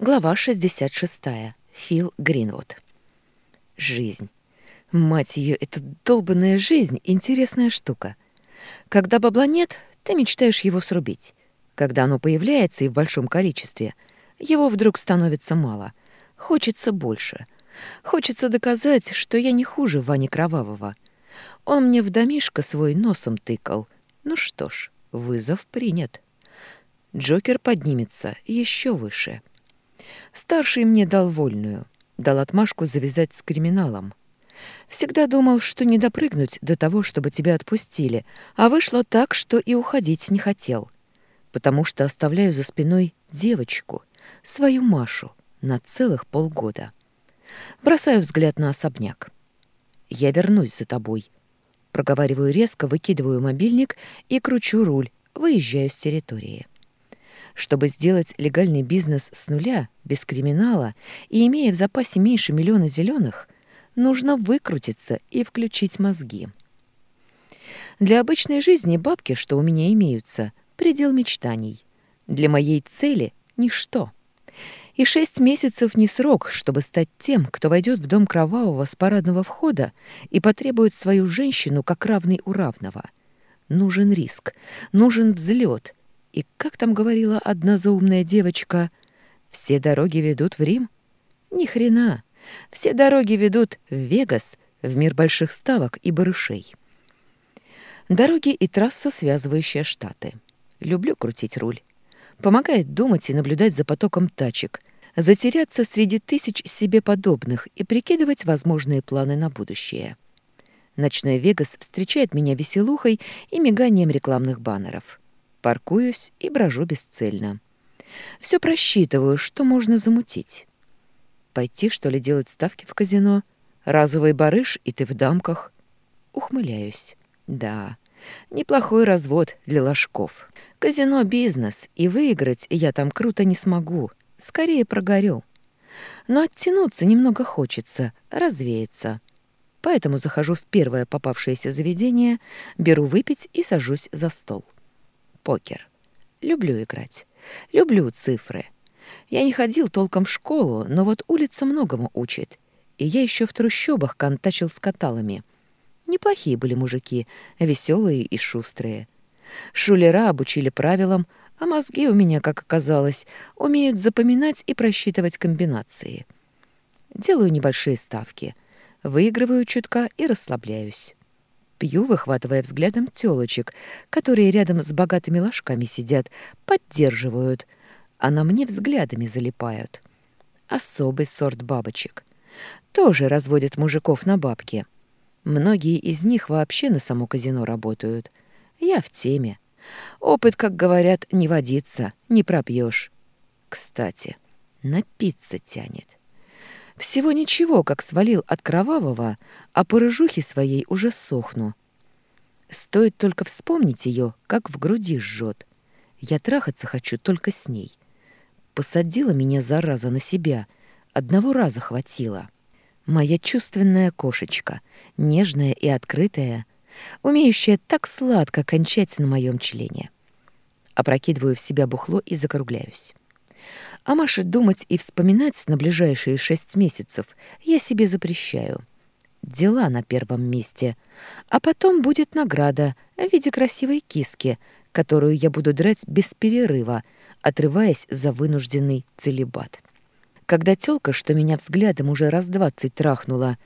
Глава 66. Фил Гринвуд. Жизнь. Мать ее, эта долбанная жизнь — интересная штука. Когда бабла нет, ты мечтаешь его срубить. Когда оно появляется и в большом количестве, его вдруг становится мало. Хочется больше. Хочется доказать, что я не хуже Вани Кровавого. Он мне в домишко свой носом тыкал. Ну что ж, вызов принят. Джокер поднимется еще выше — Старший мне дал вольную, дал отмашку завязать с криминалом. Всегда думал, что не допрыгнуть до того, чтобы тебя отпустили, а вышло так, что и уходить не хотел, потому что оставляю за спиной девочку, свою Машу, на целых полгода. Бросаю взгляд на особняк. «Я вернусь за тобой». Проговариваю резко, выкидываю мобильник и кручу руль, выезжаю с территории. Чтобы сделать легальный бизнес с нуля, без криминала и имея в запасе меньше миллиона зеленых, нужно выкрутиться и включить мозги. Для обычной жизни бабки, что у меня имеются, предел мечтаний. Для моей цели — ничто. И шесть месяцев не срок, чтобы стать тем, кто войдет в дом кровавого с парадного входа и потребует свою женщину как равный у равного. Нужен риск, нужен взлет, и как там говорила одна заумная девочка, все дороги ведут в Рим? Ни хрена. Все дороги ведут в Вегас, в мир больших ставок и барышей. Дороги и трасса, связывающая штаты. Люблю крутить руль. Помогает думать и наблюдать за потоком тачек, затеряться среди тысяч себе подобных и прикидывать возможные планы на будущее. Ночной Вегас встречает меня веселухой и миганием рекламных баннеров паркуюсь и брожу бесцельно. Все просчитываю, что можно замутить. Пойти, что ли, делать ставки в казино? Разовый барыш, и ты в дамках. Ухмыляюсь. Да, неплохой развод для ложков. Казино — бизнес, и выиграть я там круто не смогу. Скорее прогорю. Но оттянуться немного хочется, развеяться. Поэтому захожу в первое попавшееся заведение, беру выпить и сажусь за стол покер. Люблю играть. Люблю цифры. Я не ходил толком в школу, но вот улица многому учит. И я еще в трущобах контачил с каталами. Неплохие были мужики, веселые и шустрые. Шулера обучили правилам, а мозги у меня, как оказалось, умеют запоминать и просчитывать комбинации. Делаю небольшие ставки, выигрываю чутка и расслабляюсь. Пью, выхватывая взглядом тёлочек, которые рядом с богатыми ложками сидят, поддерживают, а на мне взглядами залипают. Особый сорт бабочек. Тоже разводят мужиков на бабки. Многие из них вообще на само казино работают. Я в теме. Опыт, как говорят, не водится, не пропьешь. Кстати, напиться тянет. Всего ничего, как свалил от кровавого, а по рыжухе своей уже сохну. Стоит только вспомнить ее, как в груди жжет. Я трахаться хочу только с ней. Посадила меня зараза на себя, одного раза хватило. Моя чувственная кошечка, нежная и открытая, умеющая так сладко кончать на моем члене. Опрокидываю в себя бухло и закругляюсь. А Маше думать и вспоминать на ближайшие шесть месяцев я себе запрещаю. Дела на первом месте. А потом будет награда в виде красивой киски, которую я буду драть без перерыва, отрываясь за вынужденный целебат. Когда тёлка, что меня взглядом уже раз двадцать трахнула,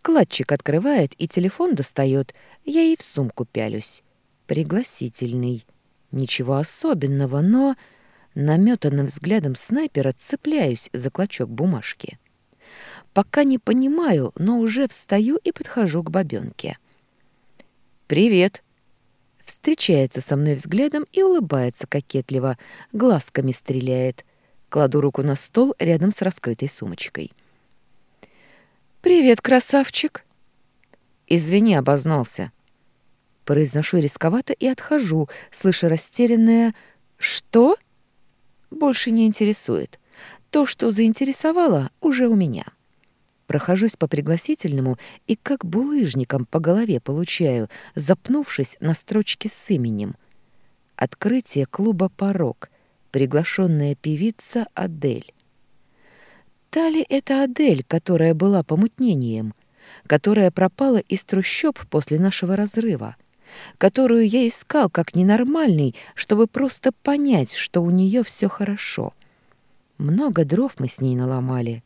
кладчик открывает и телефон достает, я ей в сумку пялюсь. Пригласительный. Ничего особенного, но... Наметанным взглядом снайпера цепляюсь за клочок бумажки. Пока не понимаю, но уже встаю и подхожу к бабенке. «Привет!» Встречается со мной взглядом и улыбается кокетливо, глазками стреляет. Кладу руку на стол рядом с раскрытой сумочкой. «Привет, красавчик!» «Извини, обознался». Произношу рисковато и отхожу, слыша растерянное «Что?» больше не интересует. То, что заинтересовало, уже у меня. Прохожусь по пригласительному и как булыжником по голове получаю, запнувшись на строчке с именем. Открытие клуба «Порог», приглашенная певица Адель. Та ли это Адель, которая была помутнением, которая пропала из трущоб после нашего разрыва, которую я искал как ненормальный, чтобы просто понять, что у нее все хорошо. Много дров мы с ней наломали.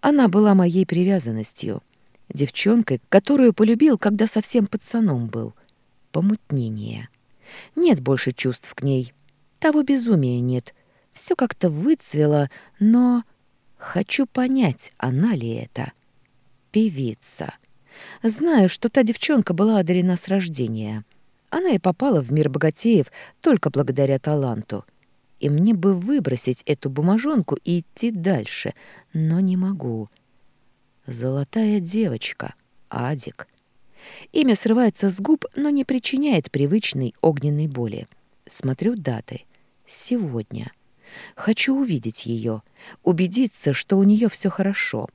Она была моей привязанностью, девчонкой, которую полюбил, когда совсем пацаном был. Помутнение. Нет больше чувств к ней. Того безумия нет. Все как-то выцвело, но... Хочу понять, она ли это. Певица. Знаю, что та девчонка была одарена с рождения. Она и попала в мир богатеев только благодаря таланту. И мне бы выбросить эту бумажонку и идти дальше, но не могу. Золотая девочка, Адик. Имя срывается с губ, но не причиняет привычной огненной боли. Смотрю даты. Сегодня. Хочу увидеть ее, убедиться, что у нее все хорошо.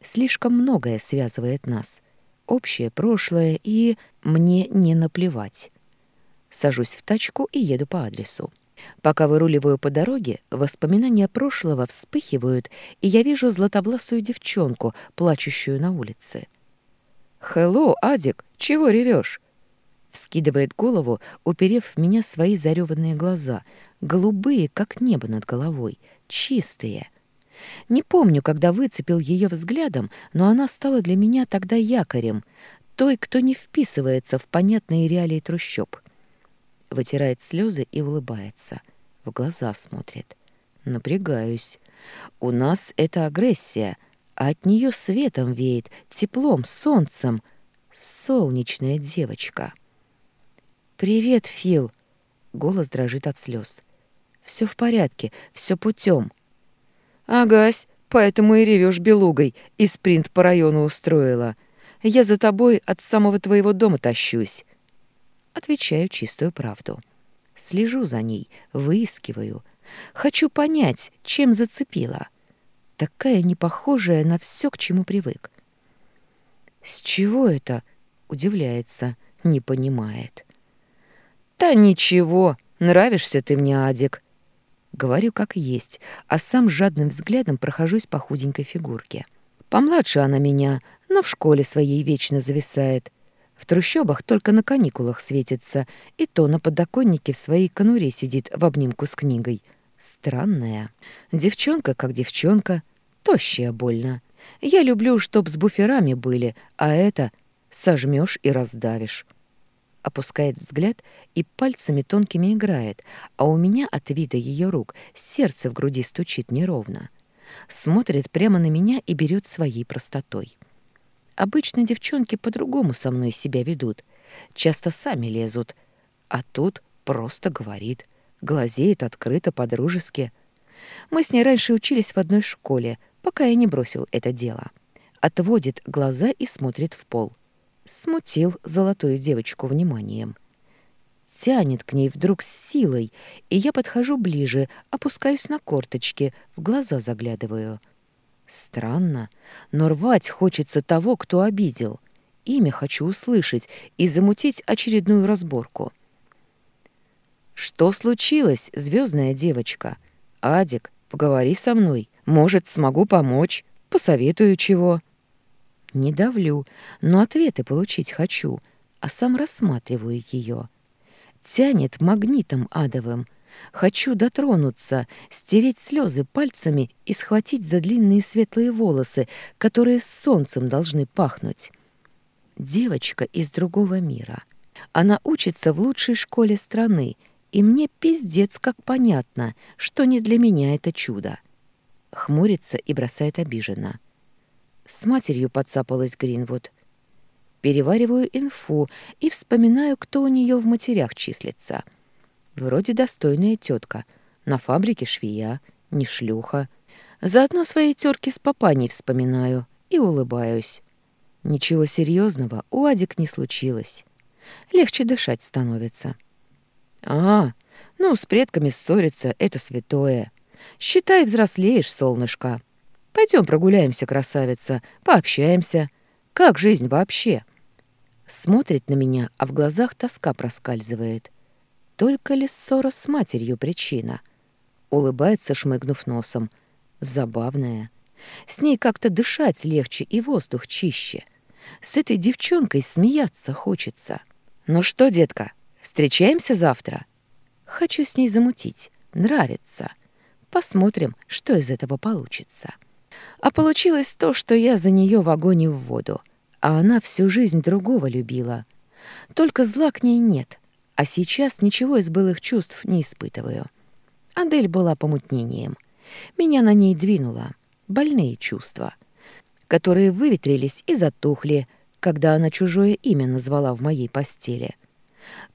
Слишком многое связывает нас общее прошлое и мне не наплевать. Сажусь в тачку и еду по адресу. Пока выруливаю по дороге, воспоминания прошлого вспыхивают, и я вижу златобласую девчонку, плачущую на улице. «Хелло, Адик, чего ревешь? Вскидывает голову, уперев в меня свои зареванные глаза, голубые, как небо над головой, чистые — не помню, когда выцепил ее взглядом, но она стала для меня тогда якорем, той, кто не вписывается в понятные реалии трущоб. Вытирает слезы и улыбается. В глаза смотрит. Напрягаюсь. У нас это агрессия, а от нее светом веет, теплом, солнцем. Солнечная девочка. «Привет, Фил!» Голос дрожит от слез. «Все в порядке, все путем. «Агась, поэтому и ревешь белугой, и спринт по району устроила. Я за тобой от самого твоего дома тащусь». Отвечаю чистую правду. Слежу за ней, выискиваю. Хочу понять, чем зацепила. Такая непохожая на все, к чему привык. «С чего это?» — удивляется, не понимает. «Да ничего, нравишься ты мне, Адик. Говорю, как есть, а сам жадным взглядом прохожусь по худенькой фигурке. Помладше она меня, но в школе своей вечно зависает. В трущобах только на каникулах светится, и то на подоконнике в своей конуре сидит в обнимку с книгой. Странная. Девчонка как девчонка, тощая больно. Я люблю, чтоб с буферами были, а это сожмешь и раздавишь опускает взгляд и пальцами тонкими играет, а у меня от вида ее рук сердце в груди стучит неровно. Смотрит прямо на меня и берет своей простотой. Обычно девчонки по-другому со мной себя ведут, часто сами лезут, а тут просто говорит, глазеет открыто по-дружески. Мы с ней раньше учились в одной школе, пока я не бросил это дело. Отводит глаза и смотрит в пол. — Смутил золотую девочку вниманием. Тянет к ней вдруг с силой, и я подхожу ближе, опускаюсь на корточки, в глаза заглядываю. Странно, но рвать хочется того, кто обидел. Имя хочу услышать и замутить очередную разборку. «Что случилось, звездная девочка? Адик, поговори со мной. Может, смогу помочь, посоветую чего». Не давлю, но ответы получить хочу, а сам рассматриваю ее. Тянет магнитом адовым. Хочу дотронуться, стереть слезы пальцами и схватить за длинные светлые волосы, которые с солнцем должны пахнуть. Девочка из другого мира. Она учится в лучшей школе страны, и мне пиздец как понятно, что не для меня это чудо. Хмурится и бросает обиженно. С матерью подцапалась Гринвуд. Перевариваю инфу и вспоминаю, кто у нее в матерях числится. Вроде достойная тетка, на фабрике швея, не шлюха. Заодно свои терки с папаней вспоминаю и улыбаюсь. Ничего серьезного у Адик не случилось. Легче дышать становится. А, ну, с предками ссориться — это святое. Считай, взрослеешь, солнышко. Пойдем прогуляемся, красавица, пообщаемся. Как жизнь вообще?» Смотрит на меня, а в глазах тоска проскальзывает. Только ли ссора с матерью причина? Улыбается, шмыгнув носом. Забавная. С ней как-то дышать легче и воздух чище. С этой девчонкой смеяться хочется. «Ну что, детка, встречаемся завтра?» Хочу с ней замутить. Нравится. Посмотрим, что из этого получится. А получилось то, что я за нее в огонь и в воду, а она всю жизнь другого любила. Только зла к ней нет, а сейчас ничего из былых чувств не испытываю. Адель была помутнением. Меня на ней двинуло. Больные чувства, которые выветрились и затухли, когда она чужое имя назвала в моей постели.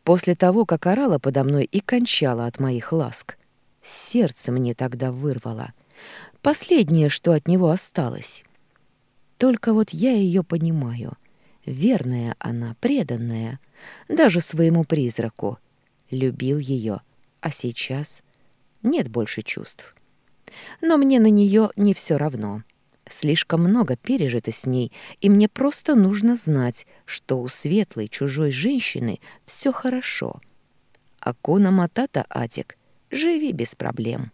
После того, как орала подо мной и кончала от моих ласк. Сердце мне тогда вырвало. Последнее, что от него осталось. Только вот я ее понимаю. Верная она, преданная. Даже своему призраку. Любил ее. А сейчас нет больше чувств. Но мне на нее не все равно. Слишком много пережито с ней, и мне просто нужно знать, что у светлой чужой женщины все хорошо. Акуна Матата, Атик, живи без проблем.